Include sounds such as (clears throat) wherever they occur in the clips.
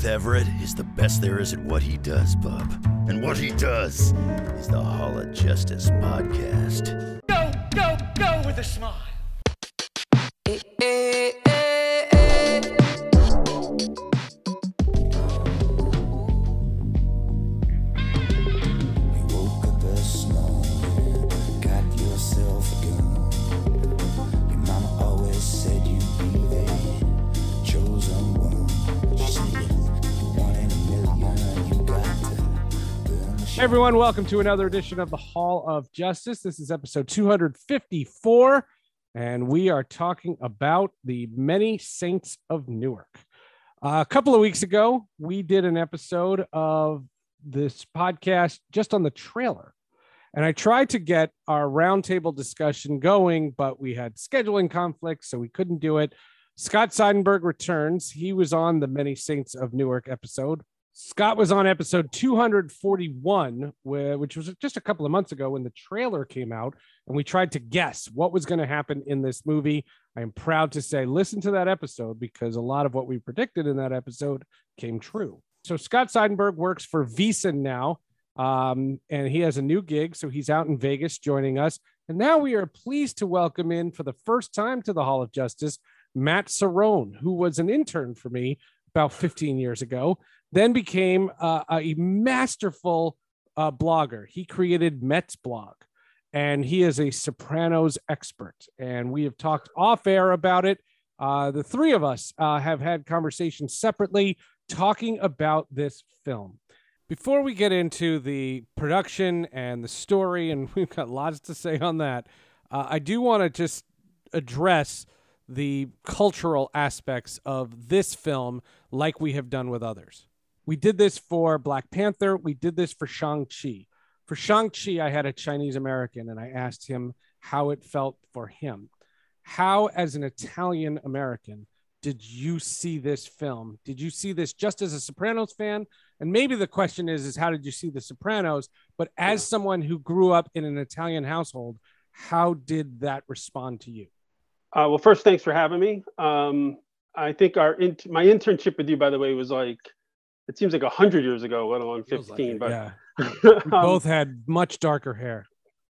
Seth Everett is the best there is at what he does, bub. And what he does is the Hall of Justice podcast. Go, go, go with a smile. Everyone, welcome to another edition of the Hall of Justice. This is episode 254, and we are talking about the many saints of Newark. Uh, a couple of weeks ago, we did an episode of this podcast just on the trailer. And I tried to get our roundtable discussion going, but we had scheduling conflicts, so we couldn't do it. Scott Seidenberg returns. He was on the Many Saints of Newark episode. Scott was on episode 241, which was just a couple of months ago when the trailer came out, and we tried to guess what was going to happen in this movie. I am proud to say, listen to that episode because a lot of what we predicted in that episode came true. So, Scott Seidenberg works for Visa now, um, and he has a new gig. So, he's out in Vegas joining us. And now we are pleased to welcome in for the first time to the Hall of Justice, Matt Cerrone, who was an intern for me about 15 years ago then became uh, a masterful uh, blogger. He created Mets blog, and he is a Sopranos expert. And we have talked off air about it. Uh, the three of us uh, have had conversations separately talking about this film. Before we get into the production and the story, and (laughs) we've got lots to say on that, uh, I do want to just address the cultural aspects of this film like we have done with others. We did this for Black Panther. We did this for Shang-Chi. For Shang-Chi, I had a Chinese American and I asked him how it felt for him. How, as an Italian American, did you see this film? Did you see this just as a Sopranos fan? And maybe the question is, is how did you see the Sopranos? But as someone who grew up in an Italian household, how did that respond to you? Uh, well, first, thanks for having me. Um, I think our int- my internship with you, by the way, was like it seems like a hundred years ago, let alone Feels like fifteen. it, but yeah, (laughs) um, both had much darker hair.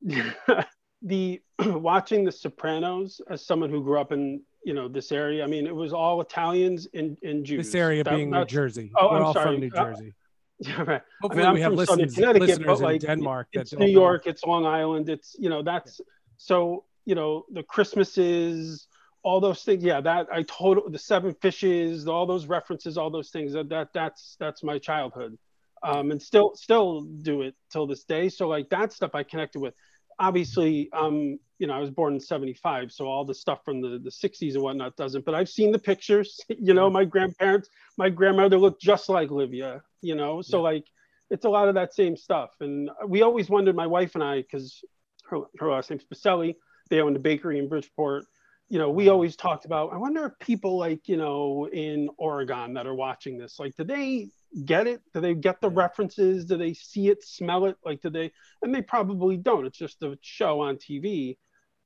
(laughs) the (clears throat) watching The Sopranos as someone who grew up in you know this area. I mean, it was all Italians and, and Jews. This area That- being New Jersey. Oh, We're I'm all sorry. from New Uh, Jersey. (laughs) Yeah, right. Hopefully, I mean, I'm have from listeners, Connecticut, listeners but in like Denmark. it's New know. York, it's Long Island, it's you know that's so you know the Christmases, all those things. Yeah, that I total the seven fishes, all those references, all those things. That that that's that's my childhood, um, and still still do it till this day. So like that stuff I connected with. Obviously, um, you know, I was born in '75, so all the stuff from the the '60s and whatnot doesn't. But I've seen the pictures. (laughs) You know, my grandparents, my grandmother looked just like Livia. You know, so like it's a lot of that same stuff. And we always wondered, my wife and I, because her, her last name's Pacelli, they owned a bakery in Bridgeport. You know, we mm-hmm. always talked about, I wonder if people like, you know, in Oregon that are watching this, like, do they get it? Do they get the references? Do they see it, smell it? Like, do they? And they probably don't. It's just a show on TV.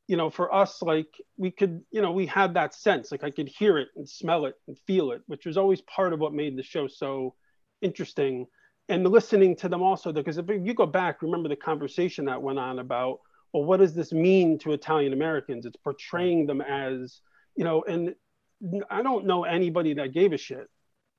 You know, for us, like, we could, you know, we had that sense. Like, I could hear it and smell it and feel it, which was always part of what made the show so interesting and listening to them also because if you go back remember the conversation that went on about well what does this mean to italian americans it's portraying them as you know and i don't know anybody that gave a shit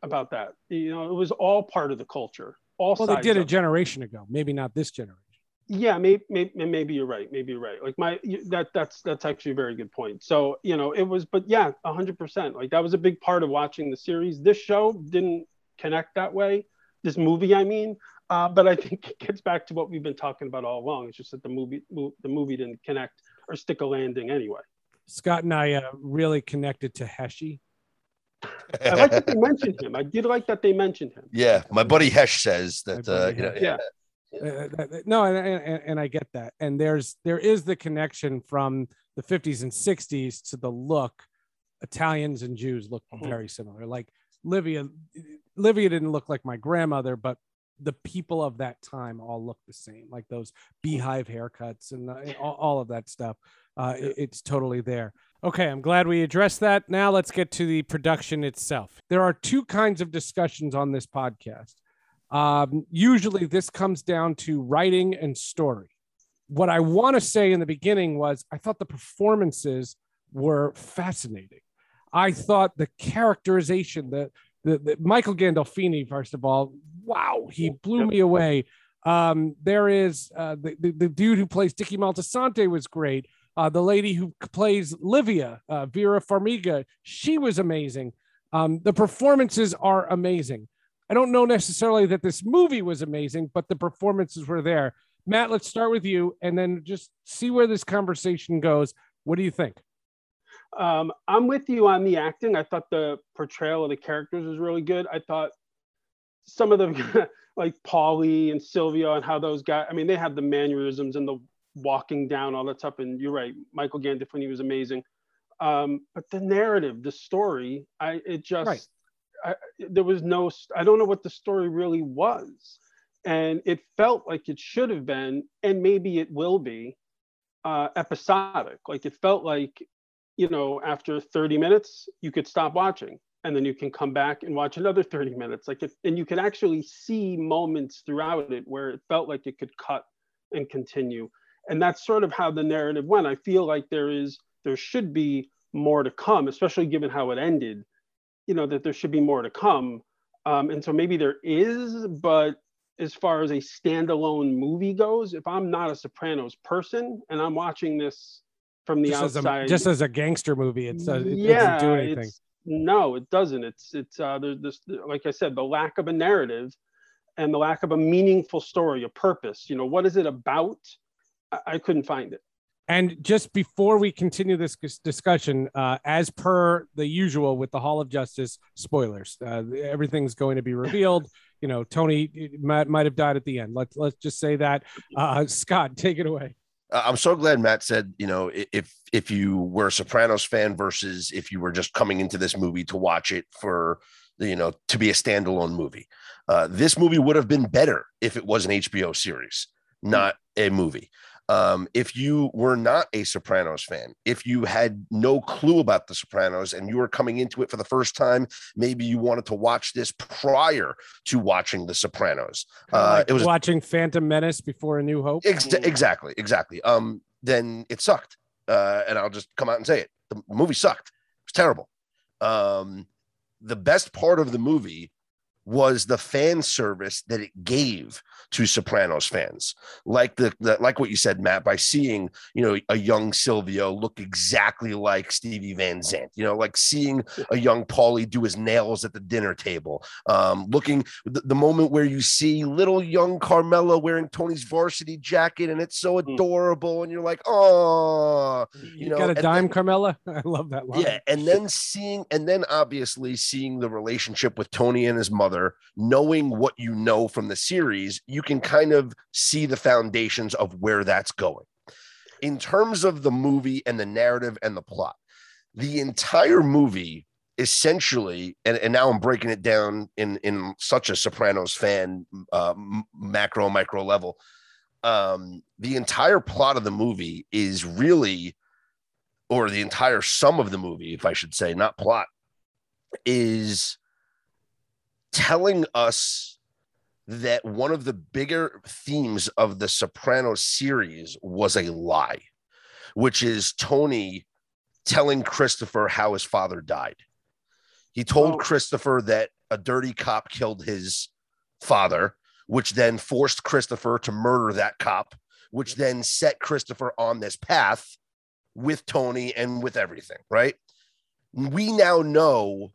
about that. You know it was all part of the culture all Well, they did a generation ago. Maybe not this generation. yeah maybe, maybe maybe you're right maybe you're right. Like my that that's that's actually a very good point. So you know it was but yeah 100% like that was a big part of watching the series. This show didn't connect that way. This movie i mean uh, but i think it gets back to what we've been talking about all along it's just that the movie mo- the movie didn't connect or stick a landing anyway Scott and I uh, really connected to Heshi. i like that they mentioned him i did like that they mentioned him yeah, my buddy Hesh says that uh, you know, Hesh. yeah Uh, that- that- no, and, and and I get that. And there's there is the connection from the 50s and 60s to the look. Italians and Jews look Mhm. very similar. Like Livia, Livia didn't look like my grandmother, but the people of that time all look the same, like those beehive haircuts and the, all, all of that stuff. Uh, it- it's totally there. Okay, I'm glad we addressed that. Now let's get to the production itself. There are two kinds of discussions on this podcast. Um, usually, this comes down to writing and story. What I want to say in the beginning was I thought the performances were fascinating. I thought the characterization, the, the, the Michael Gandolfini, first of all, wow, he blew me away. Um, there is uh, the, the, the dude who plays Dicky Moltisanti was great. Uh, the lady who plays Livia, uh, Vera Farmiga, she was amazing. Um, the performances are amazing. I don't know necessarily that this movie was amazing, but the performances were there. Matt, let's start with you and then just see where this conversation goes. What do you think? Um, I'm with you on the acting. I thought the portrayal of the characters was really good. I thought some of the (laughs) like Paulie and Silvio and how those guys. I mean, they had the mannerisms and the walking down, all that stuff. And you're right, Michael Gandolfini was amazing. Um, but the narrative, the story, I it just Right. I, there was no. I don't know what the story really was, and it felt like it should have been, and maybe it will be, uh, episodic. Like it felt like you know, after 30 minutes, you could stop watching and then you can come back and watch another 30 minutes. Like, it, and you could actually see moments throughout it where it felt like it could cut and continue. And that's sort of how the narrative went. I feel like there is, there should be more to come, especially given how it ended, you know, that there should be more to come. Um, and so maybe there is, but as far as a standalone movie goes, if I'm not a Sopranos person and I'm watching this from the Just as, outside, a, just as a gangster movie, it's, uh, it yeah, doesn't do anything. it's- no, it doesn't. It's it's uh, there's this like I said, the lack of a narrative and the lack of a meaningful story, a purpose. You know, what is it about? I, I couldn't find it. And just before we continue this discussion, uh, as per the usual with the Hall of Justice, spoilers. Uh, everything's going to be revealed. (laughs) You know, Tony might, might have died at the end. Let's let's just say that. Uh, Scott, take it away. I'm so glad Matt said, you know, if if you were a Sopranos fan versus if you were just coming into this movie to watch it for, you know, to be a standalone movie. Uh, this movie would have been better if it was an HBO series, not a movie. Um, if you were not a Sopranos fan, if you had no clue about The Sopranos and you were coming into it for the first time, maybe you wanted to watch this prior to watching The Sopranos. Uh, Like it was watching Phantom Menace before A New Hope. Ex- exactly, exactly. Um, then it sucked. Uh, and I'll just come out and say it. The movie sucked. It was terrible. Um, the best part of the movie was the fan service that it gave to Sopranos fans. Like the, the like what you said, Matt, by seeing, you know, a young Silvio look exactly like Stevie Van Zandt, you know, like seeing a young Paulie do his nails at the dinner table. Um, looking the, the moment where you see little young Carmela wearing Tony's varsity jacket and it's so Mm. adorable, and you're like, oh, You, know, got a dime, then- Carmela? (laughs) I love that line. yeah, and then seeing, and then obviously seeing the relationship with Tony and his mother, knowing what you know from the series, you can kind of see the foundations of where that's going. In terms of the movie and the narrative and the plot, the entire movie essentially, and, and now I'm breaking it down in in such a Sopranos fan uh, macro micro level. Um, the entire plot of the movie is really or the entire sum of the movie, if I should say, not plot, is telling us that one of the bigger themes of the Sopranos series was a lie, which is Tony telling Christopher how his father died. He told Oh. Christopher that a dirty cop killed his father, which then forced Christopher to murder that cop, which then set Christopher on this path with Tony and with everything, right? We now know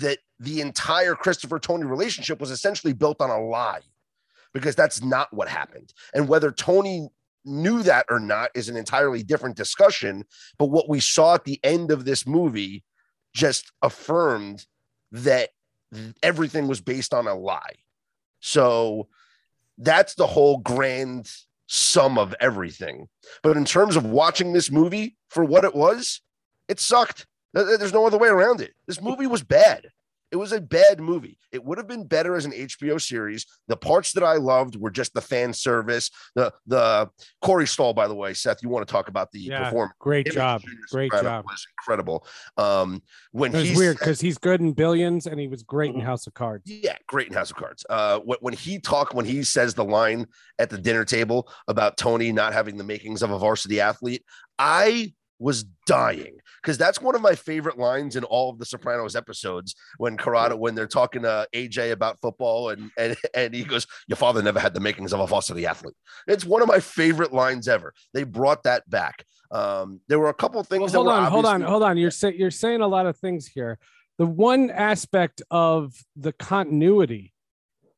that the entire Christopher Tony relationship was essentially built on a lie because that's not what happened. And whether Tony knew that or not is an entirely different discussion. But what we saw at the end of this movie just affirmed that everything was based on a lie. So that's the whole grand sum of everything. But in terms of watching this movie for what it was, it sucked. There's no other way around it. This movie was bad. It was a bad movie. It would have been better as an HBO series. The parts that I loved were just the fan service. The the Corey Stoll, by the way, Seth, you want to talk about the Yeah, performance? great Him job. Great job. Was incredible. Um, when It was he's weird because he's good in Billions and he was great Mm-hmm. in House of Cards. yeah, great in House of Cards. Uh, when, when he talk, when he says the line at the dinner table about Tony not having the makings of a varsity athlete, I was dying because that's one of my favorite lines in all of the Sopranos episodes. When Corrado, when they're talking to AJ about football, and and (laughs) and he goes, "Your father never had the makings of a varsity athlete." It's one of my favorite lines ever. They brought that back. Um, there were a couple things. Well, hold on, hold on, hold on. You're saying you're saying a lot of things here. The one aspect of the continuity,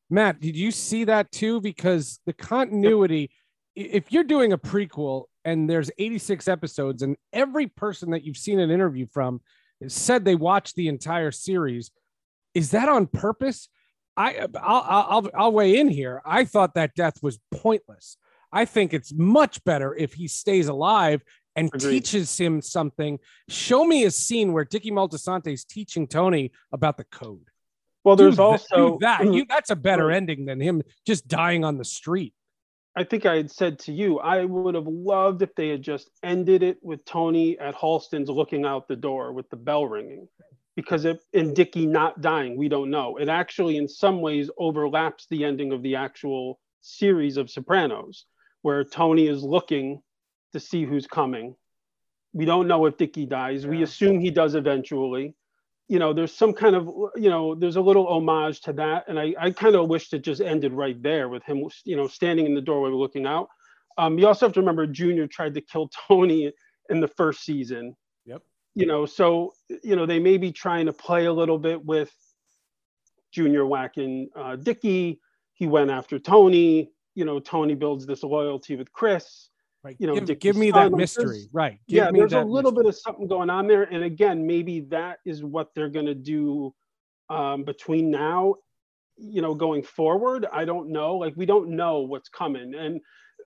Matt, did you see that too? Because the continuity, if you're doing a prequel and there's 86 episodes, and every person that you've seen an interview from said they watched the entire series, is that on purpose? I I'll, I'll I'll weigh in here. I thought that death was pointless. I think it's much better if he stays alive and Agreed. teaches him something. Show me a scene where Dicky Moltisanti is teaching Tony about the code. Well, there's th- also do that. Mhm. You, that's a better ending than him just dying on the street. I think I had said to you, I would have loved if they had just ended it with Tony at Holsten's looking out the door with the bell ringing. Because if and Dickie not dying, we don't know. It actually, in some ways, overlaps the ending of the actual series of Sopranos, where Tony is looking to see who's coming. We don't know if Dickie dies. We assume he does eventually. You know, there's some kind of, you know, there's a little homage to that. And I, I kind of wished it just ended right there with him, you know, standing in the doorway looking out. Um, you also have to remember Junior tried to kill Tony in the first season. Yep. You know, so, you know, they may be trying to play a little bit with Junior whacking uh, Dickie. He went after Tony. You know, Tony builds this loyalty with Chris. Right. You know, give, give me that mystery. Right. Give yeah, there's a little mystery. bit of something going on there. And again, maybe that is what they're going to do um, between now, you know, going forward. I don't know. Like, we don't know what's coming. And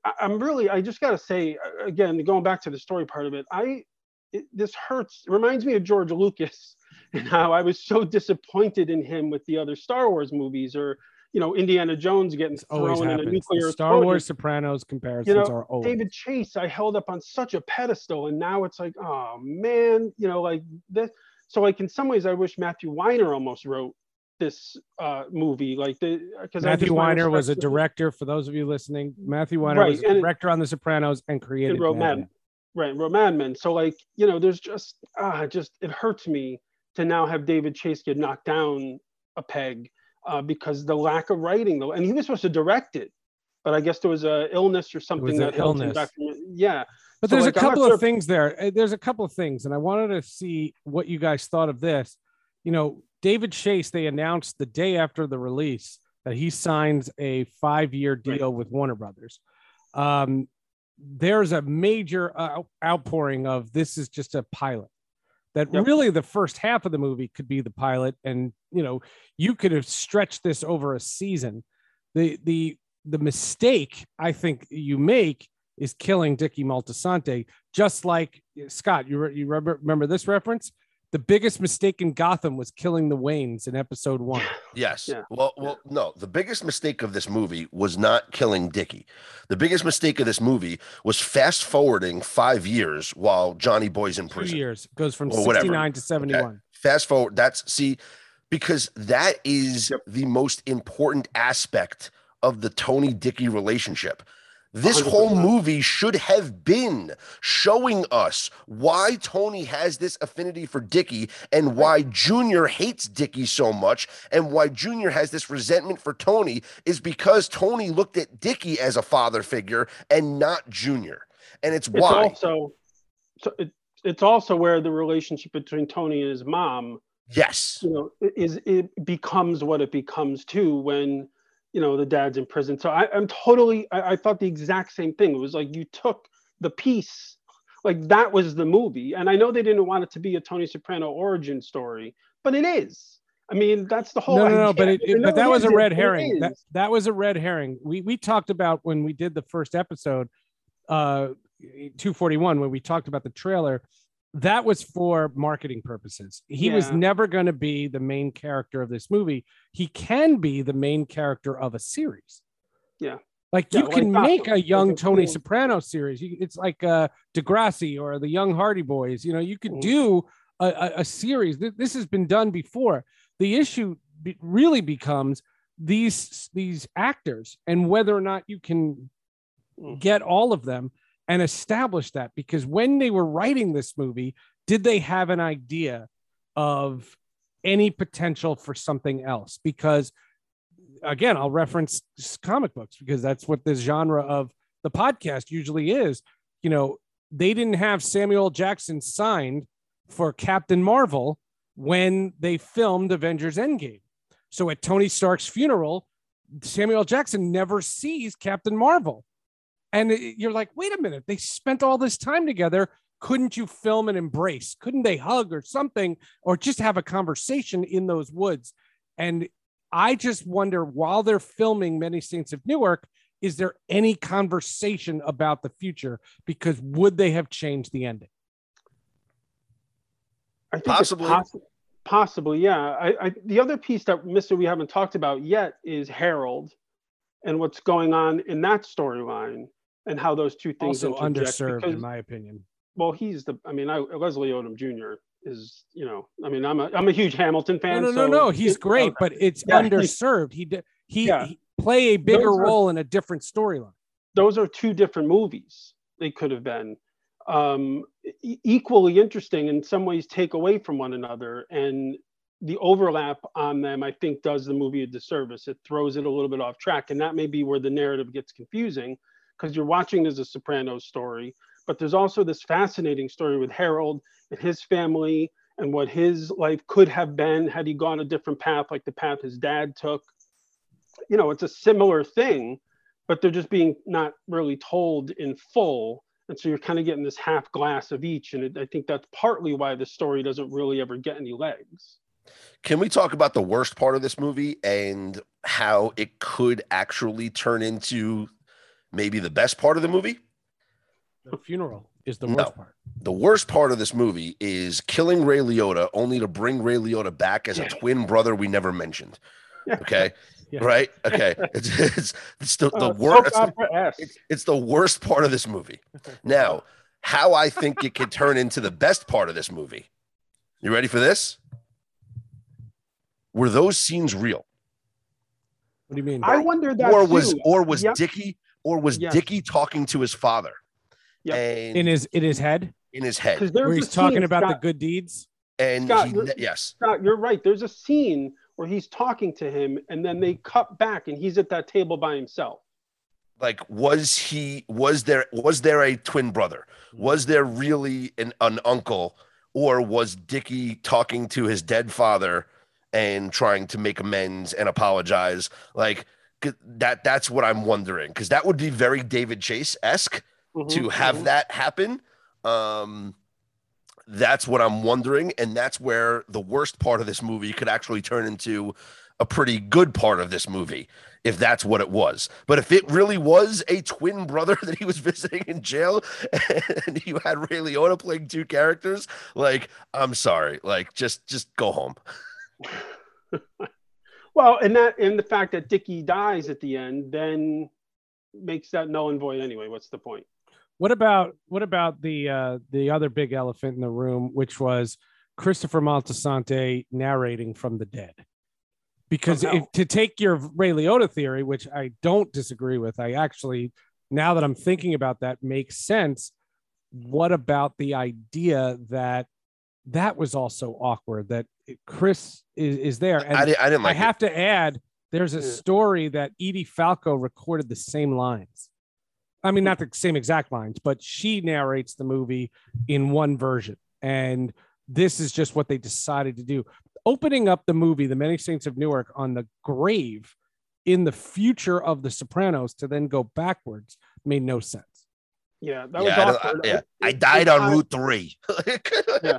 I, I'm really, I just got to say, again, going back to the story part of it, I, it, this hurts. It reminds me of George Lucas (laughs) and how I was so disappointed in him with the other Star Wars movies or, you know, Indiana Jones getting This thrown in a nuclear The Star explosion Wars Sopranos comparisons you know, are always. David Chase, I held up on such a pedestal, and now it's like, oh man, you know, like this. So, like in some ways, I wish Matthew Weiner almost wrote this uh, movie, like the because Matthew Weiner was a director. For those of you listening, Matthew Weiner Right, was a and it- director on The Sopranos and created It wrote Mad Mad, Men. right? Wrote Mad Men. So, like, you know, there's just ah, just it hurts me to now have David Chase get knocked down a peg uh, because the lack of writing, though, and he was supposed to direct it, but I guess there was a illness or something that held him back. Yeah, But So, there's like, a couple sure of things there. Uh, There's a couple of things, and I wanted to see what you guys thought of this. You know, David Chase, they announced the day after the release that he signs a five-year deal with Warner Brothers. Um, there's a major uh, outpouring of this is just a pilot. That Yep. really the first half of the movie could be the pilot, and you know you could have stretched this over a season. The the the mistake I think you make is killing Dicky Moltisanti, just like Scott. You re- you remember remember this reference? The biggest mistake in Gotham was killing the Waynes in episode one. (laughs) Yes. Yeah. Well, well, no. The biggest mistake of this movie was not killing Dickie. The biggest mistake of this movie was fast forwarding five years while Johnny Boy's in Two prison. years It goes from Or whatever. 69 to 71. Fast forward. That's see, because that is the most important aspect of the Tony Dickey relationship. This whole 100%. movie should have been showing us why Tony has this affinity for Dickie and why Junior hates Dickie so much and why Junior has this resentment for Tony is because Tony looked at Dickie as a father figure and not Junior. And it's It's why. also so it, it's also where the relationship between Tony and his mom, yes. you know, is it becomes what it becomes too when you know the dad's in prison. So I, I'm totally I, I thought the exact same thing. It was like you took the piece, like that was the movie. And I know they didn't want it to be a Tony Soprano origin story, but it is. I mean, that's the whole no, no, no, but it, it- but that it was a red herring. That, that was a red herring. We we talked about when we did the first episode, uh, 241, when we talked about the trailer. That was for marketing purposes. He was never going to be the main character of this movie. He can be the main character of a series. Yeah. Like Yeah, you like can make a like young a Tony cool- Soprano series. You, it's like uh, Degrassi or the Young Hardy Boys. You know, you could Mhm. do a, a, a series. This has been done before. The issue be- really becomes these these actors and whether or not you can Mm. get all of them and establish that. Because when they were writing this movie, did they have an idea of any potential for something else? Because again, I'll reference comic books because that's what this genre of the podcast usually is. You know, they didn't have Samuel Jackson signed for Captain Marvel when they filmed Avengers Endgame. So at Tony Stark's funeral, Samuel Jackson never sees Captain Marvel. And it- you're like, wait a minute, they spent all this time together. Couldn't you film an embrace? Couldn't they hug or something, or just have a conversation in those woods? And I just wonder while they're filming Many Saints of Newark, is there any conversation about the future? Because would they have changed the ending? I think Possibly. possi- possibly, yeah. I, I the other piece that Mister we haven't talked about yet is Harold, and what's going on in that storyline, and how those two things Also underserved, because- in my opinion. well, he's the. I mean, I, Leslie Odom Jr. is, you know, I mean, I'm a I'm a huge Hamilton fan. no, no, so no. He's it- great, okay. but it's Yeah, underserved. He did he, Yeah. he play a bigger Those are- role in a different storyline. those are two different movies. They could have been um, e- equally interesting in some ways, take away from one another, and the overlap on them, I think, does the movie a disservice. It throws it a little bit off track, and that may be where the narrative gets confusing because you're watching as a soprano story, but there's also this fascinating story with Harold and his family and what his life could have been had he gone a different path, like the path his dad took. You know, it's a similar thing, but they're just being not really told in full. And so you're kind of getting this half glass of each. And it, I think that's partly why the story doesn't really ever get any legs. Can we talk about the worst part of this movie and how it could actually turn into maybe the best part of the movie? The funeral is the No. worst part. The worst part of this movie is killing Ray Liotta only to bring Ray Liotta back as a twin brother we never mentioned. Okay. (laughs) Yeah. Right. Okay. (laughs) It's, it's, it's the, the Uh, worst. soap opera-esque. It's, it's the worst part of this movie. (laughs) Now, how I think it could turn into the best part of this movie. You ready for this? Were those scenes real? What do you mean? I wonder that or was too. or was Yep. Dickie or was Yes. Dickie talking to his father? Yep. In his in his head, in his head. where he's talking scene, about the good deeds. And Scott, he, yes. Scott, you're right. There's a scene where he's talking to him, and then they cut back, and he's at that table by himself. like was he was there was there a twin brother was there really an, an uncle or was dickie talking to his dead father and trying to make amends and apologize like 'cause that that's what i'm wondering because that would be very david chase-esque to Mhm, have mhm. that happen. Um that's what i'm wondering and that's where the worst part of this movie could actually turn into a pretty good part of this movie if that's what it was. But if it really was a twin brother (laughs) that he was visiting in jail (laughs) and you had ray liotta playing two characters like i'm sorry like just just go home (laughs) Well, and that and the fact that Dickie dies at the end then makes that null and void anyway. What's the point? What about what about the uh the other big elephant in the room, which was Christopher Moltisanti narrating from the dead? Because Somehow. if, to take your Ray Liotta theory, which I don't disagree with, I actually now that I'm thinking about that, makes sense. What about the idea that that was also awkward? That Chris is, is there, and I, didn't, I didn't I like have to add, there's a story that Edie Falco recorded the same lines. I mean, not the same exact lines, but she narrates the movie in one version. And this is just what they decided to do. Opening up the movie, The Many Saints of Newark, on the grave in the future of The Sopranos to then go backwards made no sense. Yeah, that it. was I, awkward. I- yeah. It- I died it on tied- Route Three. (laughs) Yeah.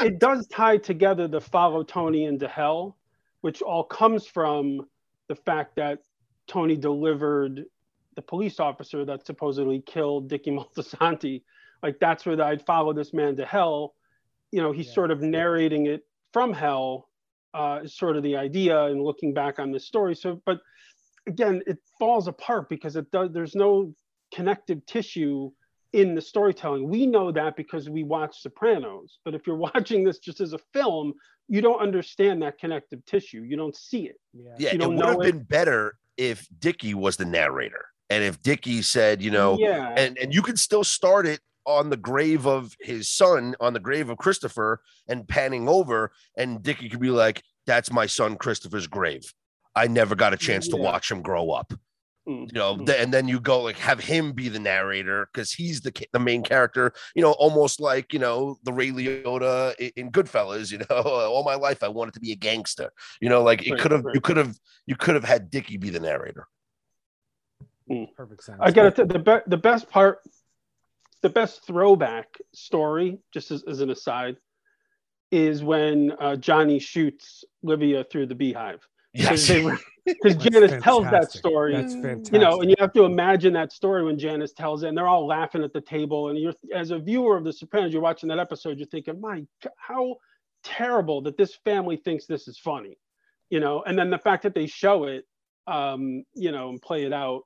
It does tie together the follow Tony into hell, which all comes from the fact that Tony delivered the police officer that supposedly killed Dickie (laughs) Moltisanti. Like that's where the, I'd follow this man to hell. You know, he's Yeah. sort of narrating it from hell, uh, is sort of the idea and looking back on this story. So, but again, it falls apart because it does. There's no connective tissue in the storytelling. We know that because we watch Sopranos. But if you're (laughs) watching this just as a film, you don't understand that connective tissue. You don't see it. Yeah, You it don't would have it. been better if Dickie was the narrator, and if Dickie said, you know, yeah. and and you could still start it on the grave of his son, on the grave of Christopher, and panning over, and Dickie could be like, "That's my son Christopher's grave. I never got a chance to watch him grow up." Mm, You know, mm. th- and then you go like have him be the narrator because he's the the main character. You know, almost like you know the Ray Liotta i- in Goodfellas. (laughs) You know, all my life I wanted to be a gangster. You know, like it Right, could have you could have you could have had Dickie be the narrator. Perfect sense. I gotta the be- the best part, the best throwback story, just as, as an aside, is when uh, Johnny shoots Livia through the beehive. Yes. Because (laughs) That's Janice tells that story. That's fantastic. you know, and you have to imagine that story when Janice tells it, and they're all laughing at the table. And you're, as a viewer of The Sopranos, you're watching that episode, you're thinking, my, how terrible that this family thinks this is funny, you know. And then the fact that they show it, um, you know, and play it out,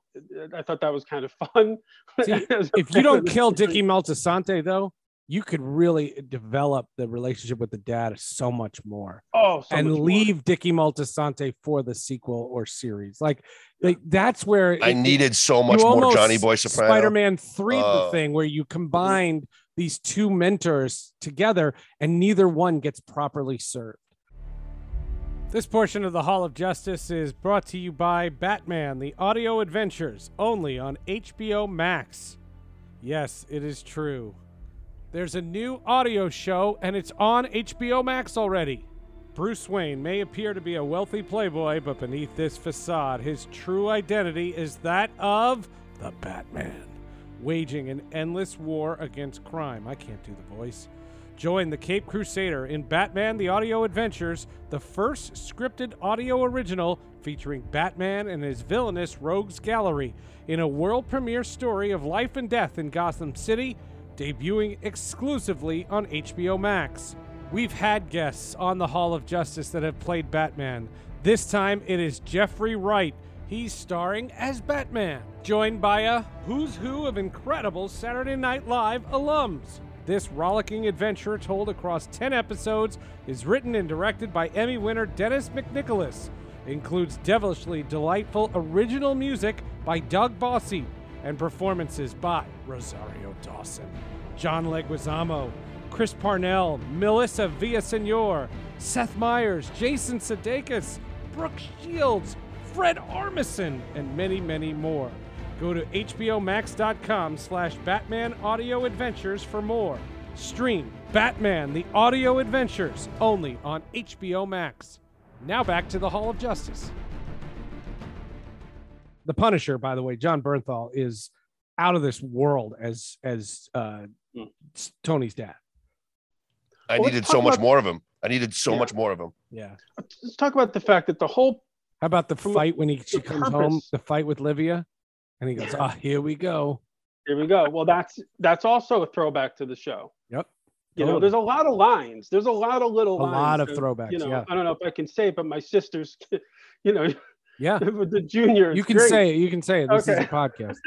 I thought that was kind of fun. (laughs) See, if you don't kill story. Dickie Moltisanti, though, you could really develop the relationship with the dad so much more. oh, so and much more. leave Dickie Moltisanti for the sequel or series. Like, like that's where I it- needed so much more Johnny Boy Soprano. Spider-Man 3 the Uh, thing where you combined these two mentors together and neither one gets properly served. This portion of the Hall of Justice is brought to you by Batman: The Audio Adventures, only on HBO Max. Yes, it is true. There's a new audio show and it's on HBO Max already. Bruce Wayne may appear to be a wealthy playboy, but beneath this facade, his true identity is that of the Batman, waging an endless war against crime. I can't do the voice. Join the Cape Crusader in Batman the Audio Adventures, the first scripted audio original featuring Batman and his villainous rogues gallery in a world premiere story of life and death in Gotham City, debuting exclusively on HBO Max. We've had guests on the Hall of Justice that have played Batman. This time it is Jeffrey Wright. He's starring as Batman, joined by a who's who of incredible Saturday Night Live alums. This rollicking adventure, told across 10 episodes, is written and directed by Emmy winner Dennis McNicholas. Includes devilishly delightful original music by Doug Bossy and performances by Rosario Dawson, John Leguizamo, Chris Parnell, Melissa Villasenor, Seth Meyers, Jason Sudeikis, Brooke Shields, Fred Armisen, and many, many more. Go to hbomax.com slash Batman Audio Adventures for more. Stream Batman The Audio Adventures only on HBO Max. Now back to the Hall of Justice. The Punisher, by the way, Jon Bernthal is out of this world as as uh, Hmm. Tony's dad. I Well, needed so much about- more of him. I needed so Yeah. much more of him. Yeah. Let's talk about the fact that the whole How about the fight when he she the comes home, the fight with Livia, and he goes, "Ah, here we go." Here we go. Well, that's that's also a throwback to the show. Yep. You know, there's a lot of lines. There's a lot of little A lines. lot of that, throwbacks, You know, yeah. I don't know if I can say it, but my sister's, (laughs) you know, Yeah. (laughs) with the junior. You can great. say it. You can say it. This Okay. is a (laughs) podcast.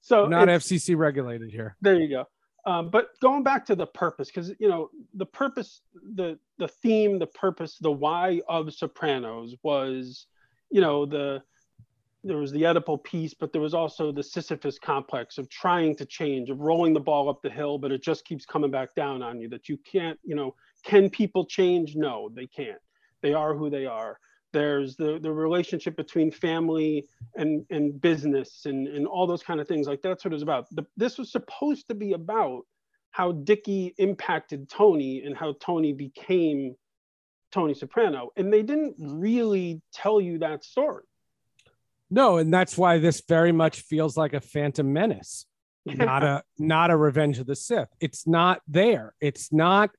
so. Not FCC regulated here. there you go. Um, but going back to the purpose, because you know the purpose, the the theme, the purpose, the why of Sopranos was, you know, the there was the Oedipal piece, but there was also the Sisyphus complex of trying to change, of rolling the ball up the hill, but it just keeps coming back down on you. That you can't, you know, can people change? No, they can't. They are who they are. There's the the relationship between family and and business and and all those kind of things. Like that's what it's about. The, this was supposed to be about how Dickie impacted Tony and how Tony became Tony Soprano, and they didn't really tell you that story. No, and that's why this very much feels like a Phantom Menace, (laughs) not a not a Revenge of the Sith. It's not there. It's not.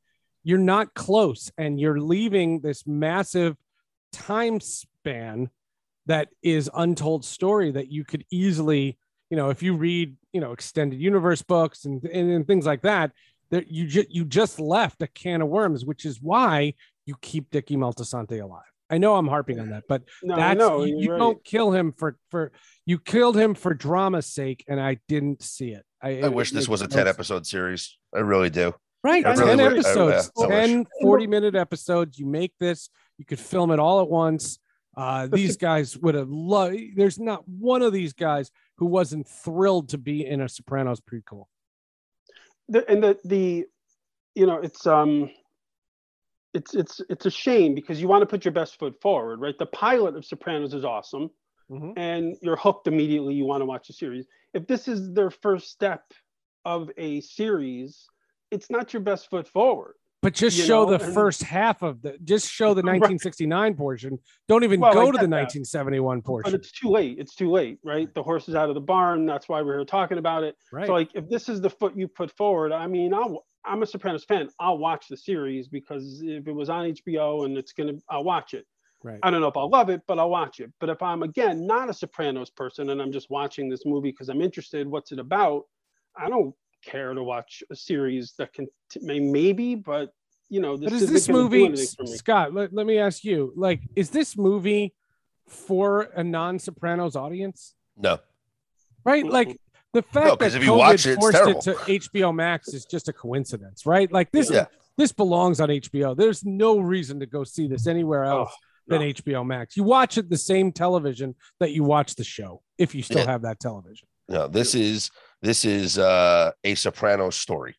You're not close, and you're leaving this massive time span that is untold story that you could easily, you know, if you read, you know, extended universe books and and, and things like that, that you just you just left a can of worms, which is why you keep Dickie Moltisanti alive. I know I'm harping on that, but No, I that's know, you, you're right. don't kill him for for you killed him for drama's sake, and I didn't see it. I, I wish this was a 10 episode series. I really do. Right, I 10 really wish- I- episodes, yeah, I 10 40 minute episodes. You make this, you could film it all at once. Uh, (laughs) these guys would have loved. There's not one of these guys who wasn't thrilled to be in a Sopranos prequel. the, and the the you know it's um it's it's it's a shame because you want to put your best foot forward right the pilot of sopranos is awesome Mhm. and you're hooked immediately you want to watch the series if this is their first step of a series it's not your best foot forward But just show know, the and- first half of the. Just show the (laughs) Right. 1969 portion. Don't even Well, go to the that. 1971 but portion. it's too late it's too late right the horse is out of the barn that's why we're here talking about it Right. so like if this is the foot you put forward i mean i'll i'm a sopranos fan i'll watch the series because if it was on hbo and it's gonna i'll watch it right. I don't know if I'll love it, but I'll watch it. But if I'm again not a Sopranos person and I'm just watching this movie because I'm interested, what's it about? I don't care to watch a series that can t- may- maybe, but you know, this But is this movie, anything for me. Scott? Let, let me ask you: like, is this movie for a non-Sopranos audience? No. Right? Like the fact No, that 'cause if you COVID watch it, forced terrible. it to HBO Max is just a coincidence, right? Like this, Yeah. this belongs on HBO. There's no reason to go see this anywhere oh, else than no. HBO Max. You watch it the same television that you watch the show, if you still Yeah. have that television. No, this is this is uh a soprano story.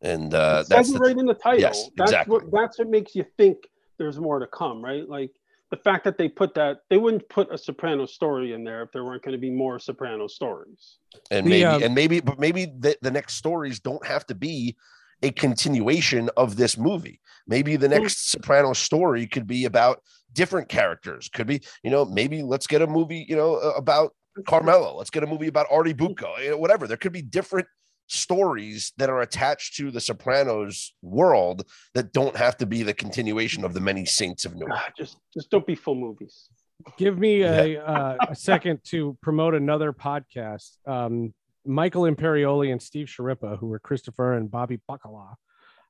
And uh It that's the, right in the title. yes, that's exactly. what that's what makes you think there's more to come, right? Like the fact that they put that they wouldn't put a Soprano story in there if there weren't going to be more Soprano stories. and The, maybe um, and maybe but maybe the, the next stories don't have to be a continuation of this movie maybe the next soprano story could be about different characters could be you know maybe let's get a movie you know uh, about carmelo. Let's get a movie about artie bucco you know, whatever. There could be different stories that are attached to the sopranos world that don't have to be the continuation of the many saints of newark. Ah, just just don't be full movies. Give me a, uh, a second to promote another podcast. Um, Michael Imperioli and Steve Schirripa, who are Christopher and Bobby Bacala,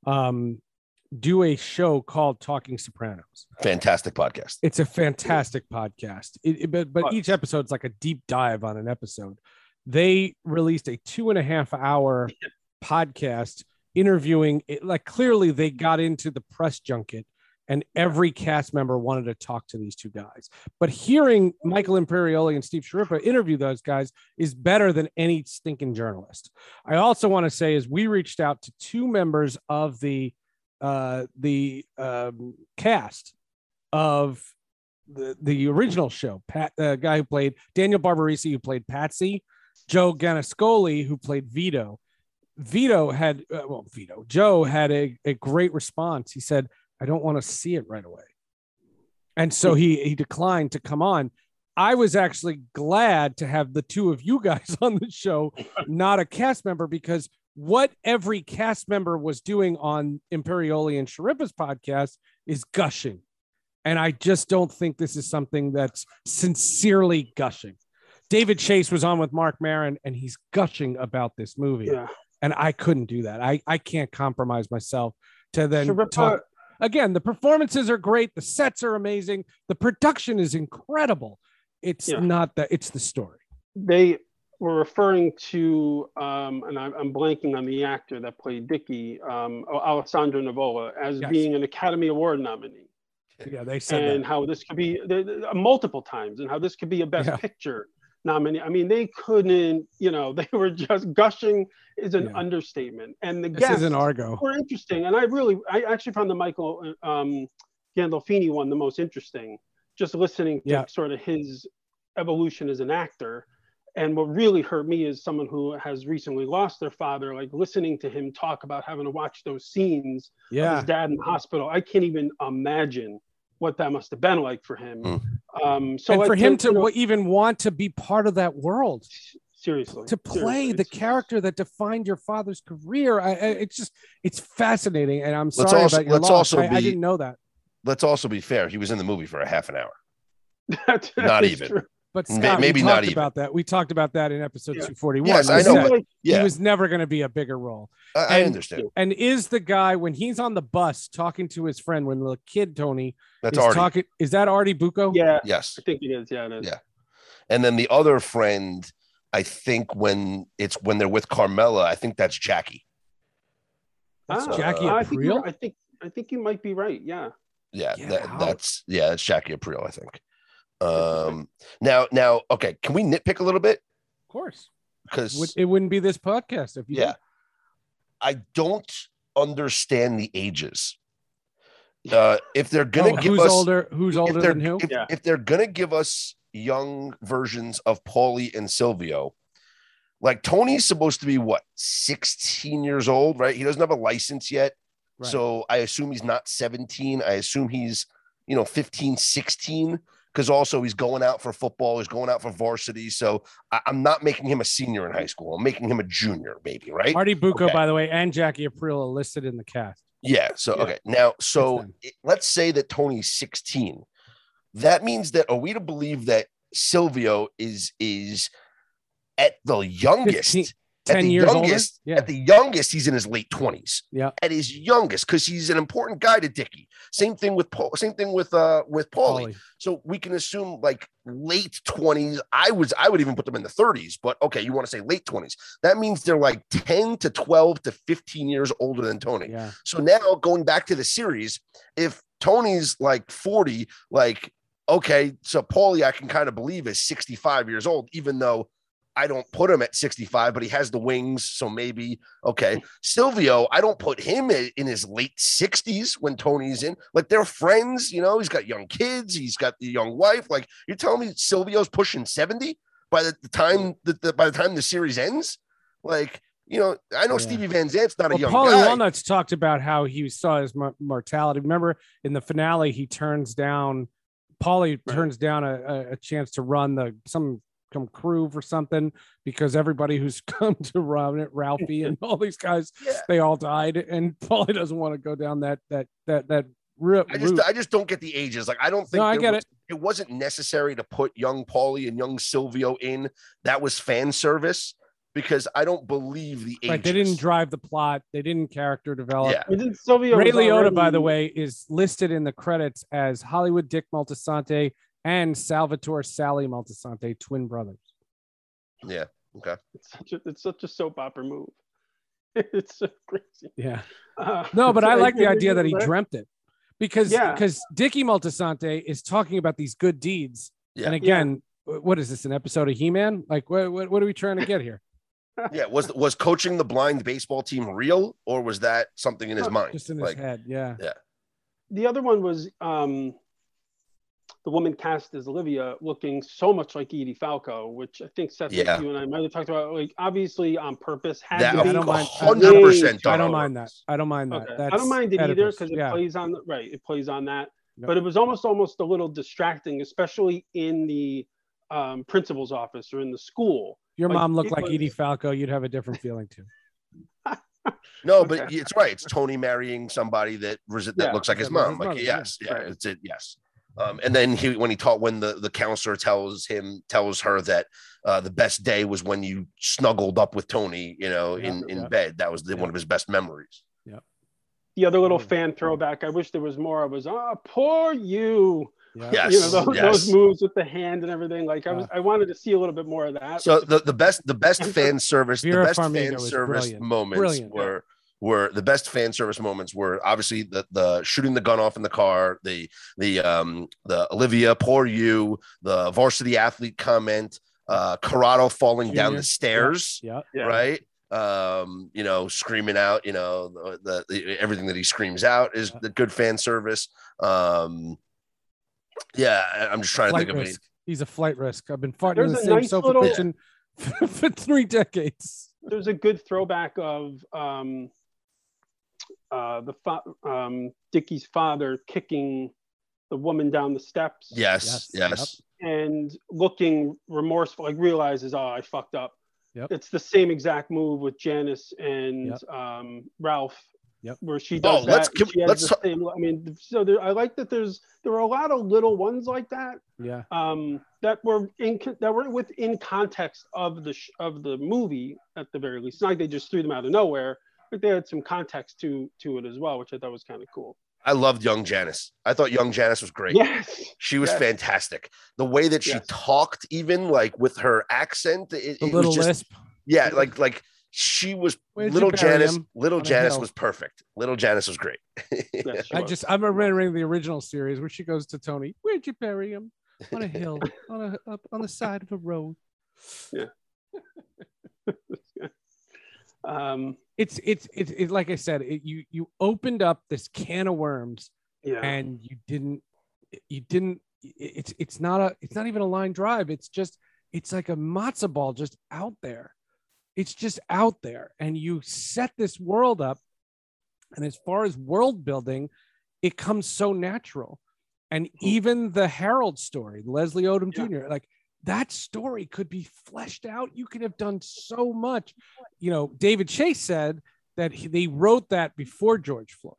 um, do a show called Talking Sopranos. fantastic podcast It's a fantastic podcast. It, it- but but each episode's like a deep dive on an episode. They released a two and a half hour podcast interviewing it. Like clearly they got into the press junket and every cast member wanted to talk to these two guys. But hearing Michael Imperioli and Steve Schirripa interview those guys is better than any stinking journalist. I also want to say is we reached out to two members of the uh, the um, cast of the the original show. Pat, the guy who played Daniel Barbarisi, who played Patsy, Joe Gannascoli, who played Vito. Vito had uh, well, Vito. Joe had a, a great response. He said, "I don't want to see it right away," and so he he declined to come on. I was actually glad to have the two of you guys (laughs) on the show, not a cast member, because what every cast member was doing on Imperioli and Schirripa's podcast is gushing. And I just don't think this is something that's sincerely gushing. David Chase was on with Marc Maron and he's gushing about this movie. Yeah. And I couldn't do that. I, I can't compromise myself to then Schirripa- talk. Again, the performances are great. The sets are amazing. The production is incredible. It's Yeah. not that, it's the story. They were referring to, um, and I'm, I'm blanking on the actor that played Dicky, um, Alessandro Nivola, as Yes. being an Academy Award nominee. Yeah, they said and that. how this could be the- the- multiple times and how this could be a best Yeah. picture nominee. I mean, they couldn't, you know, (laughs) they were just gushing is an Yeah. understatement. And the This guests isn't Argo. were interesting. And I really, I actually found the Michael um, Gandolfini one the most interesting, just listening to Yeah. sort of his evolution as an actor. And what really hurt me is someone who has recently lost their father, like listening to him talk about having to watch those scenes of Yeah. his dad in the hospital. I can't even imagine what that must have been like for him. Mm. Um, so and I for him think, to you know, even want to be part of that world, seriously to play seriously, the character that defined your father's career, I, I, it's just it's fascinating. And I'm Let's sorry also- about your let's loss. also I, I didn't know that. Let's also be fair. He was in the movie for a half an hour. (laughs) that Not even. true. But Scott, maybe we not talked even. about that. We talked about that in episode Yeah. 241. Yes, I know, said but yeah, He was never going to be a bigger role. I, I understand. And is the guy when he's on the bus talking to his friend when the kid Tony That's is Artie. talking? Is that Artie Bucco? Yeah, yes. I think it is. Yeah, it is. Yeah. And then the other friend, I think when it's when they're with Carmela, I think that's Jackie. That's Ah, Jackie I think, you're- Aprile. I think I think you might be right. Yeah. Yeah, Get that, that's yeah, that's Jackie Aprile, I think. Um now now okay, can we nitpick a little bit? Of course. Because it wouldn't be this podcast if you yeah, did. I don't understand the ages. Uh if they're gonna Oh, give who's us older? Who's older they're, than who? If, Yeah. if they're gonna give us young versions of Paulie and Silvio, like Tony's supposed to be what 16 years old, right? He doesn't have a license yet. Right. So I assume he's not 17. I assume he's, you know, 15, 16. Because also he's going out for football, he's going out for varsity. So I, am not making him a senior in high school. I'm making him a junior, maybe, right? Artie Bucco, Okay. by the way, and Jackie Aprile are listed in the cast. Yeah. So Yeah. okay. Now, so it- let's say that Tony's 16. That means that are we to believe that Silvio is is at the youngest 15 at 10 the years older? youngest, Yeah. At the youngest, he's in his late 20s. Yeah. At his youngest, because he's an important guy to Dickie. Same thing with Paul, same thing with uh with Paulie. Paulie. So we can assume like late 20s. I was I would even put them in the 30s, but okay, you want to say late 20s. That means they're like 10 to 12 to 15 years older than Tony. Yeah. So now going back to the series, if Tony's like 40, like, okay, so Paulie, I can kind of believe is 65 years old, even though I don't put him at 65, but he has the wings. So maybe, okay. Silvio, I don't put him in, his late 60s when Tony's in. Like they're friends, you know, he's got young kids, he's got the young wife. Like you're telling me Silvio's pushing 70 by the, the time that the, by the time the series ends? Like, you know, I know Yeah. Stevie Van Zandt's not a Well, young Paulie guy. Walnuts talked about how he saw his mor- mortality. Remember in the finale, he turns down, Paulie turns down a, a, a chance to run the some some crew for something because everybody who's (laughs) come to run it, Ralphie and all these guys, (laughs) Yeah. they all died, and (laughs) Paulie doesn't want to go down that that that that ru- I just. I just don't get the ages. Like I don't think No, I get was- it wasn't necessary to put young Paulie and young Silvio in. That was fan service because I don't believe the ages. Right, they didn't drive the plot. They didn't character develop. Yeah. I mean, Silvio Ray was Liotta, by the way, is listed in the credits as Hollywood Dick Moltisanti and Salvatore Sally Moltisanti, twin brothers. Yeah. Okay. It's such a, it's such a soap opera move. (laughs) It's so crazy. Yeah. Uh, No, but I (laughs) like the idea that he (laughs) believe dreamt it because Yeah. because Dicky Moltisanti is talking about these good deeds. Yeah. And again, wh- what is this? An episode of He-Man? Like what, what what are we trying to get here? Yeah. Was was coaching the blind baseball team real or was that something in his mind? Just in his like, head. Yeah yeah. the other one was um, the woman cast as Olivia looking so much like Edie Falco, which I think Seth, Yeah. you and I might have talked about, like obviously on purpose. Had that to I be. don't mind- hundred percent. I don't mind that. I don't mind that. Okay. I don't mind it either because it yeah. plays on the right. It plays on that, Yep. but it was almost almost a little distracting, especially in the um, principal's office or in the school. Your like, mom looked like was- Edie Falco. You'd have a different feeling too. No, (laughs) but Okay. it's right. It's Tony marrying somebody that that Yeah, looks like his that mom. his Like mother, yeah. yes, yeah, Right. it's it. Yes. Um, and then he when he taught when the the counselor tells him tells her that uh, the best day was when you snuggled up with Tony, you know, Yeah, in in yeah. bed. That was the, Yeah. one of his best memories. Yeah. The other little Mm. fan throwback, I wish there was more. I was, ah, poor you. Yeah. Yes. you know those, yes. those moves with the hand and everything. Like I was, I wanted to see a little bit more of that. So the, the best the best (laughs) fan service the best Farmiga fan service brilliant. moments Brilliant. were were the best fan service moments were obviously the the shooting the gun off in the car, the the um the Olivia poor you, the varsity athlete comment, uh Corrado falling down the stairs, Yeah. Yeah. right? Um, you know, screaming out, you know, the, the, the everything that he screams out is Yeah. the good fan service. Um yeah, I- I'm just trying to Flight think of risk. He's a flight risk. I've been farting in the same nice sofa little- kitchen (laughs) for three decades. There's a good throwback of um, uh, the fa- um, Dickie's father kicking the woman down the steps. yes, Yes, yes. and looking remorseful, like realizes, oh, I fucked up. Yep. It's the same exact move with Janice and Yep. um, Ralph. Yep. Where she does Oh, that. let's- and can- she let's the talk- same, I mean, so there, I like that. There's there were a lot of little ones like that Yeah. um, that were in that were within context of the sh- of the movie at the very least. It's not like they just threw them out of nowhere, but they had some context to to it as well, which I thought was kind of cool. I loved young Janice. I thought young Janice was great. Yes. She was Yes. fantastic. The way that she Yes. talked, even like with her accent, it, The it little was just lisp. yeah, like like she was Where'd little Janice. Little Janice was perfect. Little Janice was great. Yes, she (laughs) I was. just I'm remembering the original series where she goes to Tony. Where'd you bury him? On a hill, (laughs) on a up on the side of a road. (laughs) um, It's it's it's, it's like I said. It, you you opened up this can of worms yeah. and you didn't you didn't it's it's not a it's not even a line drive it's just it's like a matzo ball just out there it's just out there and you set this world up and as far as world building it comes so natural and even the harold story leslie odom Yeah. jr like that story could be fleshed out. You could have done so much. You know david chase said that he, they wrote that before george floyd.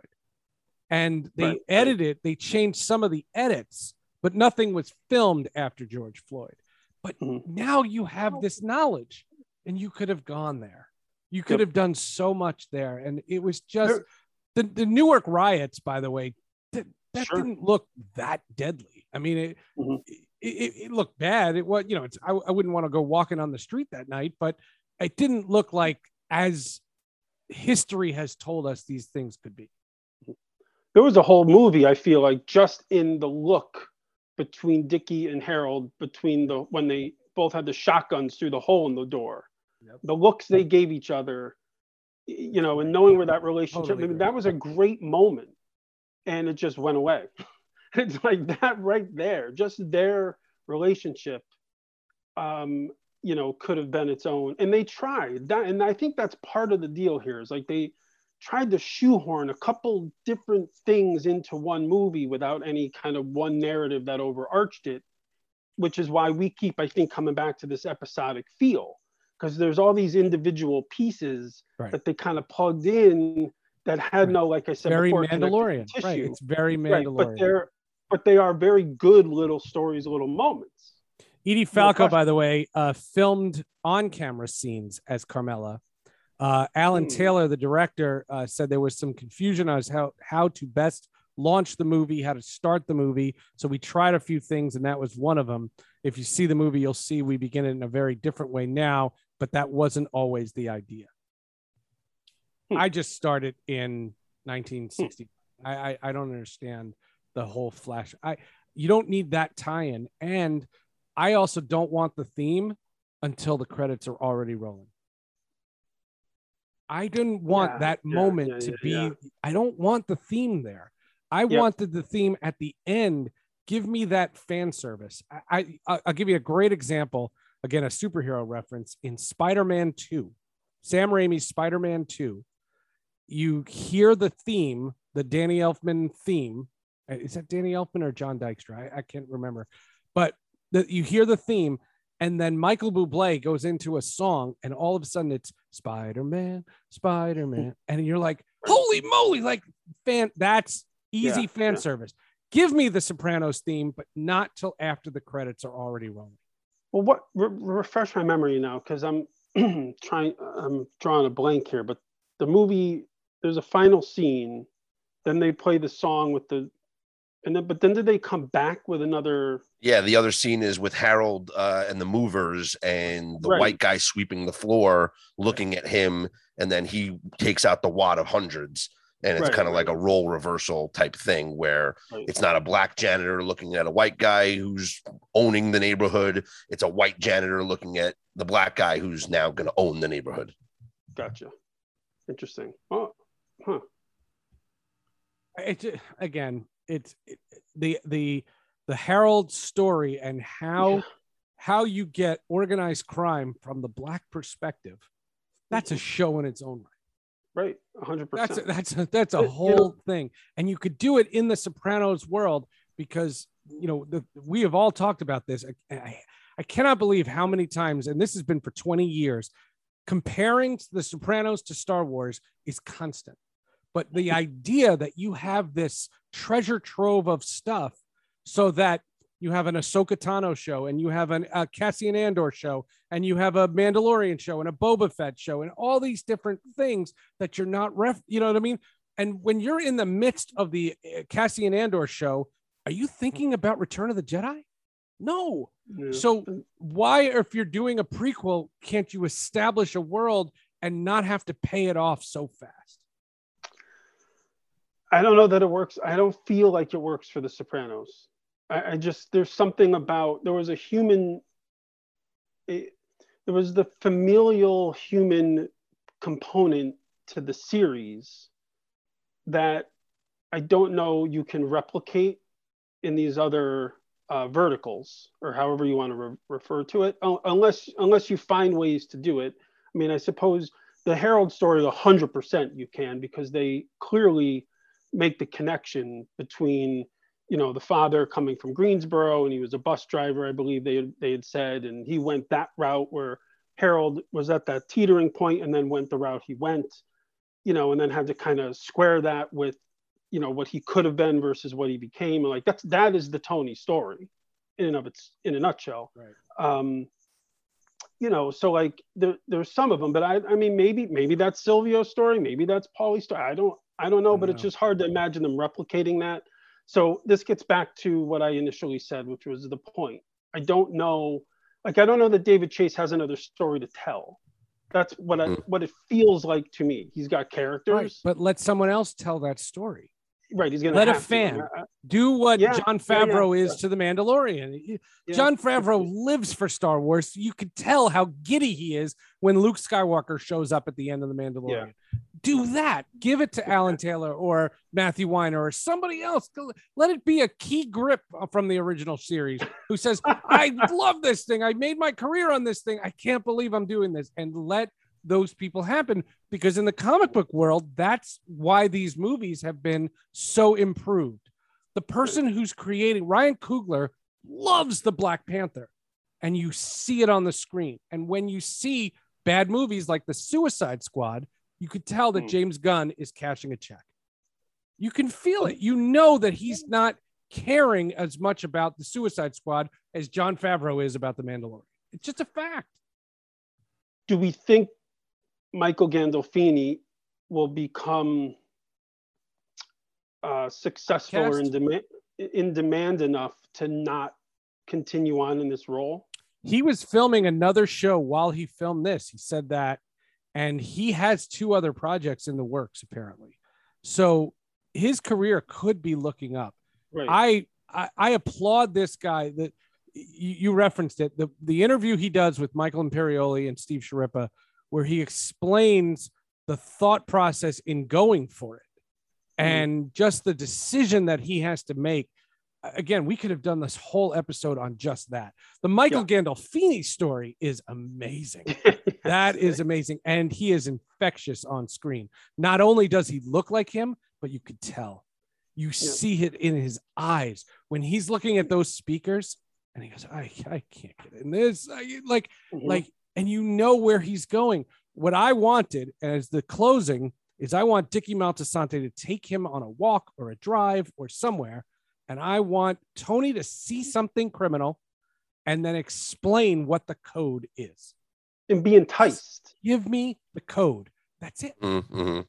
And they Right, edited they changed some of the edits but nothing was filmed after george floyd. But Mhm. now you have this knowledge and you could have gone there. You could Yep. have done so much there. And it was just There- the, the newark riots by the way that, Sure. didn't look that deadly i mean it, Mhm. it, it, it looked bad it was you know it's I, I wouldn't want to go walking on the street that night but it didn't look like as history has told us these things could be there was a whole movie I feel like just in the look between Dickie and Harold between the when they both had the shotguns through the hole in the door. Yep. The looks they gave each other, you know, and knowing where that relationship Totally I mean, that was a great moment and it just went away. (laughs) it's like that right there, just their relationship um you know could have been its own and they tried that and i think that's part of the deal here is like they tried to shoehorn a couple different things into one movie without any kind of one narrative that overarched it which is why we keep i think coming back to this episodic feel because there's all these individual pieces Right. that they kind of plugged in that had Right. no like i said very before, mandalorian right it's very Right, mandalorian but they're but they are very good little stories little moments Edie Falco, question. by the way, uh, filmed on camera scenes as Carmela. Uh, Alan Hmm. Taylor, the director, uh, said there was some confusion as how how to best launch the movie, how to start the movie. So we tried a few things, and that was one of them. If you see the movie, you'll see we begin it in a very different way now, but that wasn't always the idea. Hmm. I just started in 1960. I, I I don't understand the whole flash. I you don't need that tie-in, and I also don't want the theme until the credits are already rolling. I didn't want Yeah, that yeah, moment yeah, to be. I don't want the theme there. I Yep. wanted the theme at the end. Give me that fan service. I, I I'll- I'll give you a great example. Again, a superhero reference in Spider-Man 2, Sam Raimi's Spider-Man 2. You hear the theme, the Danny Elfman theme. Uh, Is that Danny Elfman or John Dykstra? I, I can't remember. But you hear the theme, and then Michael Bublé goes into a song, and all of a sudden it's Spider-Man, Spider-Man, and you're like, holy moly, like fan, that's easy Yeah, fan yeah. service. Give me the Sopranos theme, but not till after the credits are already rolling. Well, what re- refresh my memory now because I'm (clears throat) trying. I'm drawing a blank here. But the movie, there's a final scene. Then they play the song with the, and then but then did they come back with another Yeah, the other scene is with Harold uh, and the movers, and the Right. white guy sweeping the floor, looking at him, and then he takes out the wad of hundreds, and it's Right, kind of like a role reversal type thing where Right. it's not a black janitor looking at a white guy who's owning the neighborhood; it's a white janitor looking at the black guy who's now going to own the neighborhood. Gotcha. Interesting. Oh, huh. it ju- again it's it, the the the Harold story and how Yeah. how you get organized crime from the black perspective that's a show in its own right Right. 100%. that's a, that's a, that's a Uh, you know- whole thing and you could do it in the sopranos world because you know the, we have all talked about this I, I, I cannot believe how many times and this has been for 20 years comparing the sopranos to star wars is constant but the idea that you have this treasure trove of stuff so that you have an Ahsoka Tano show and you have an, a Cassian Andor show and you have a Mandalorian show and a Boba Fett show and all these different things that you're not ref, you know what I mean? And when you're in the midst of the uh, Cassian Andor show, are you thinking about Return of the Jedi? No. Yeah. So why, if you're doing a prequel, can't you establish a world and not have to pay it off so fast? I don't know that it works. I don't feel like it works for The Sopranos. I, I just there's something about there was a human. It, there was the familial human component to the series that I don't know you can replicate in these other uh, verticals or however you want to re- refer to it, un- unless unless you find ways to do it. I mean, I suppose the Harold story, hundred percent you can because they clearly make the connection between you know the father coming from Greensboro and he was a bus driver I believe they had, they had said and he went that route where Harold was at that teetering point and then went the route he went you know and then had to kind of square that with you know what he could have been versus what he became. And like that's that is the Tony story in and of its in a nutshell. Right. um you know so like there, there's some of them but I, I mean maybe maybe that's Silvio's story. Maybe that's Paulie's story. I don't I don't know, but it's just hard to imagine them replicating that. So this gets back to what I initially said, which was the point. I don't know, like I don't know that David Chase has another story to tell. That's what I, Mm. what it feels like to me. He's got characters, Right. right? But let someone else tell that story. Right, he's gonna let a have to. fan. I- I- Do what Yeah, Jon yeah, yeah, Favreau is to the Mandalorian. yeah. Jon Favreau lives for Star Wars. You could tell how giddy he is when Luke Skywalker shows up at the end of the Mandalorian. Do that. Give it to Alan Taylor or Matthew Weiner or somebody else. Let it be a key grip from the original series who says, (laughs) I love this thing. I made my career on this thing. I can't believe I'm doing this. And let those people happen because in the comic book world, that's why these movies have been so improved. The person who's creating Ryan Coogler loves the Black Panther, and you see it on the screen. And when you see bad movies like the Suicide Squad, you could tell that Hmm. James Gunn is cashing a check. You can feel it. You know that he's not caring as much about the Suicide Squad as Jon Favreau is about the Mandalorian. It's just a fact. do we think Michael Gandolfini will become uh, successful or in demand in demand enough to not continue on in this role? he was filming another show while he filmed this. He said that, and he has two other projects in the works apparently. So his career could be looking up. Right. I I, I applaud this guy that you, you referenced it. The the interview he does with Michael Imperioli and Steve Schirripa, where he explains the thought process in going for it mm-hmm. and just the decision that he has to make. Again, we could have done this whole episode on just that. The Michael Gandolfini story is amazing. (laughs) That is amazing. And he is infectious on screen. Not only does he look like him, but you could tell. You see it in his eyes when he's looking at those speakers and he goes, I, I can't get in this. I, like, Mhm. like, and you know where he's going. What I wanted as the closing is I want Dicky Moltisanti to take him on a walk or a drive or somewhere. And I want Tony to see something criminal and then explain what the code is. and be enticed. Give me the code. That's it. Mhm.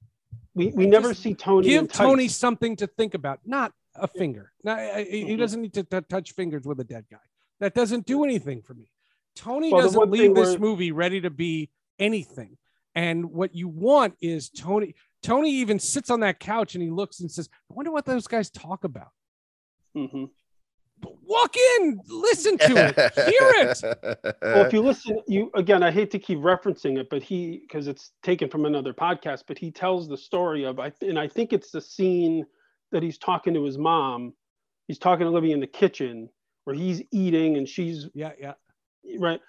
We, we never see Tony. Give enticed. Tony something to think about, not a finger. Now, I- I- he doesn't need to t- touch fingers with a dead guy. That doesn't do anything for me. Tony Well, doesn't leave this where- movie ready to be anything. And what you want is Tony. Tony even sits on that couch and he looks and says, "I wonder what those guys talk about." Hmm Walk in, listen to it, hear it. (laughs) Well, if you listen, you again, I hate to keep referencing it, but he because it's taken from another podcast, but he tells the story of I and I think it's the scene that he's talking to his mom. He's talking to Libby in the kitchen where he's eating and she's Yeah, yeah. right,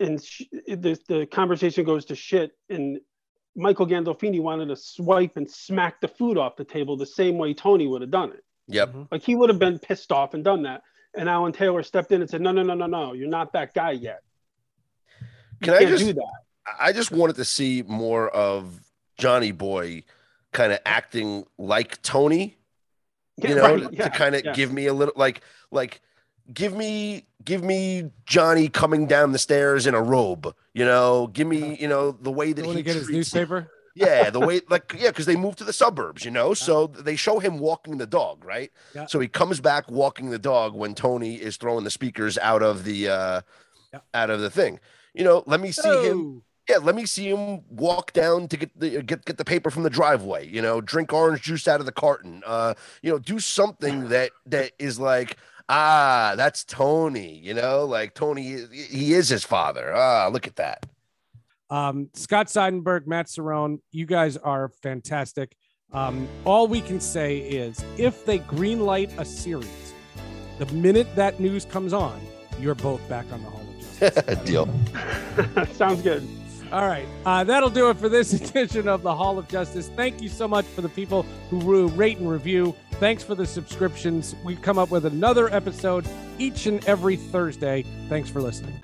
and she, the the conversation goes to shit, and Michael Gandolfini wanted to swipe and smack the food off the table the same way Tony would have done it. Yep. Mm-hmm. Like he would have been pissed off and done that. And Alan Taylor stepped in and said, "No, no, no, no, no, you're not that guy yet. You Can I can't just do that." I just wanted to see more of Johnny Boy kind of acting like Tony, you Yeah, know, right, to yeah, kind of yeah. give me a little like like give me give me Johnny coming down the stairs in a robe, you know, give me, you know, the way that Want he to get his treats- newspaper? Yeah, the way like yeah, because they moved to the suburbs, you know. So they show him walking the dog, right? Yeah. So he comes back walking the dog when Tony is throwing the speakers out of the uh Yeah. out of the thing. You know, let me see him Oh, yeah, let me see him walk down to get the get get the paper from the driveway. You know, drink orange juice out of the carton. Uh, you know, do something (laughs) that that is like, ah, that's Tony. You know, like Tony, he is his father. Ah, look at that. Um, Scott Seidenberg, Matt Cerrone, you guys are fantastic. Um, all we can say is if they greenlight a series, the minute that news comes on, you're both back on the Hall of Justice. (laughs) Deal. (laughs) Sounds good. All right. Uh, that'll do it for this (laughs) edition of the Hall of Justice. Thank you so much for the people who ru- rate and review. Thanks for the subscriptions. We come up with another episode each and every Thursday. Thanks for listening.